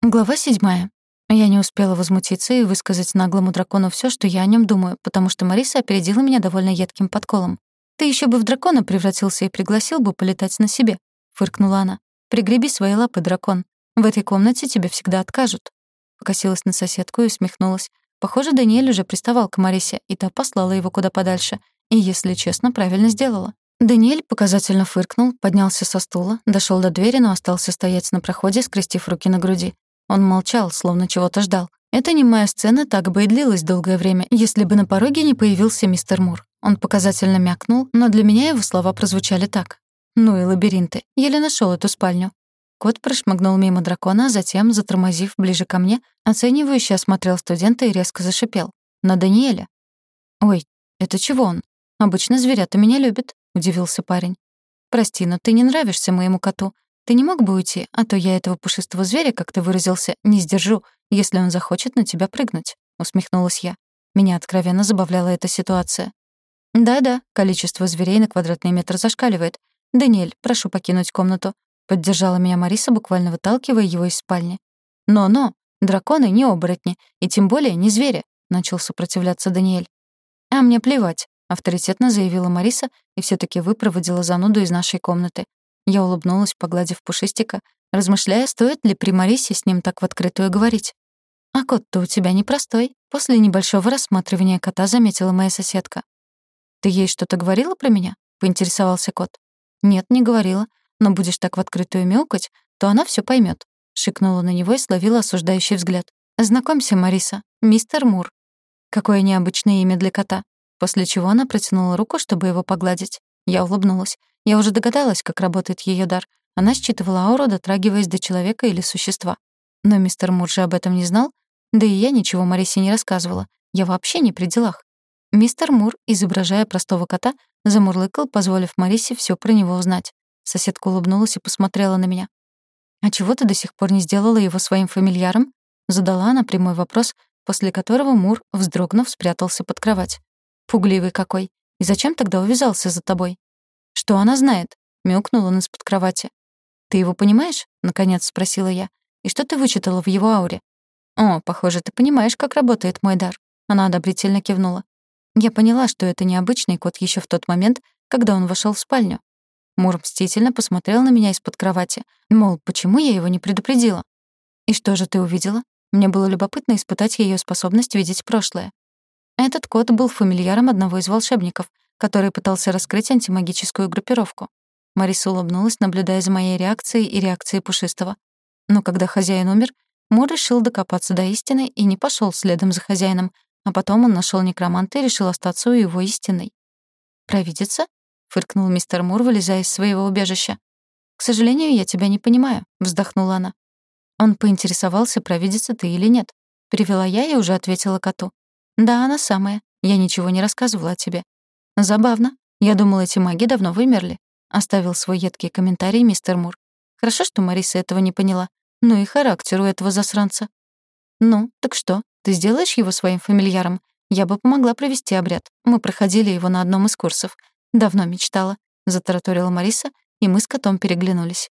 Глава седьмая. Я не успела возмутиться и высказать наглому дракону всё, что я о нём думаю, потому что Мариса опередила меня довольно едким подколом. «Ты ещё бы в дракона превратился и пригласил бы полетать на себе», — фыркнула она. «Пригреби свои лапы, дракон. В этой комнате тебе всегда откажут». Покосилась на соседку и усмехнулась. Похоже, Даниэль уже приставал к Марисе, и та послала его куда подальше. И, если честно, правильно сделала. Даниэль показательно фыркнул, поднялся со стула, дошёл до двери, но остался стоять на проходе, скрестив руки на груди. Он молчал, словно чего-то ждал. Эта немая сцена так бы и длилась долгое время, если бы на пороге не появился мистер Мур. Он показательно мякнул, но для меня его слова прозвучали так. «Ну и лабиринты. Еле нашел эту спальню». Кот прошмыгнул мимо дракона, а затем, затормозив ближе ко мне, оценивающе осмотрел студента и резко зашипел. «На Даниэля». «Ой, это чего он? Обычно зверята меня любят», — удивился парень. «Прости, но ты не нравишься моему коту. Ты не мог бы уйти, а то я этого пушистого зверя, как ты выразился, не сдержу, если он захочет на тебя прыгнуть», — усмехнулась я. Меня откровенно забавляла эта ситуация. «Да-да, количество зверей на квадратный метр зашкаливает. Даниэль, прошу покинуть комнату», — поддержала меня Мариса, буквально выталкивая его из спальни. «Но-но, драконы не оборотни, и тем более не звери», — начал сопротивляться Даниэль. «А мне плевать», — авторитетно заявила Мариса и все таки выпроводила зануду из нашей комнаты. Я улыбнулась, погладив пушистика, размышляя, стоит ли при Марисе с ним так в открытую говорить. «А кот-то у тебя непростой», — после небольшого рассматривания кота заметила моя соседка. «Ты ей что-то говорила про меня?» — поинтересовался кот. «Нет, не говорила. Но будешь так в открытую мяукать, то она все поймет. Шикнула на него и словила осуждающий взгляд. «Знакомься, Мариса, мистер Мур». Какое необычное имя для кота. После чего она протянула руку, чтобы его погладить. Я улыбнулась. Я уже догадалась, как работает ее дар. Она считывала ауру, дотрагиваясь до человека или существа. Но мистер Мур же об этом не знал. Да и я ничего Марисе не рассказывала. Я вообще не при делах. Мистер Мур, изображая простого кота, замурлыкал, позволив Марисе все про него узнать. Соседка улыбнулась и посмотрела на меня. «А чего ты до сих пор не сделала его своим фамильяром?» Задала она прямой вопрос, после которого Мур, вздрогнув, спрятался под кровать. «Пугливый какой. И зачем тогда увязался за тобой?» «Что она знает?» — мяукнул он из-под кровати. «Ты его понимаешь?» — наконец спросила я. «И что ты вычитала в его ауре?» «О, похоже, ты понимаешь, как работает мой дар». Она одобрительно кивнула. Я поняла, что это необычный кот еще в тот момент, когда он вошел в спальню. Мур мстительно посмотрел на меня из-под кровати, мол, почему я его не предупредила. «И что же ты увидела?» Мне было любопытно испытать ее способность видеть прошлое. Этот кот был фамильяром одного из волшебников, который пытался раскрыть антимагическую группировку. Мариса улыбнулась, наблюдая за моей реакцией и реакцией Пушистого. Но когда хозяин умер, Мур решил докопаться до истины и не пошел следом за хозяином, а потом он нашел некроманта и решил остаться у его истинной. «Провидица?» — фыркнул мистер Мур, вылезая из своего убежища. «К сожалению, я тебя не понимаю», — вздохнула она. Он поинтересовался, провидица ты или нет. Перевела я и уже ответила коту. «Да, она самая. Я ничего не рассказывала о тебе. «Забавно. Я думала, эти маги давно вымерли», — оставил свой едкий комментарий мистер Мур. «Хорошо, что Мариса этого не поняла. Ну и характер у этого засранца». «Ну, так что, ты сделаешь его своим фамильяром? Я бы помогла провести обряд. Мы проходили его на одном из курсов. Давно мечтала», — затараторила Мариса, и мы с котом переглянулись.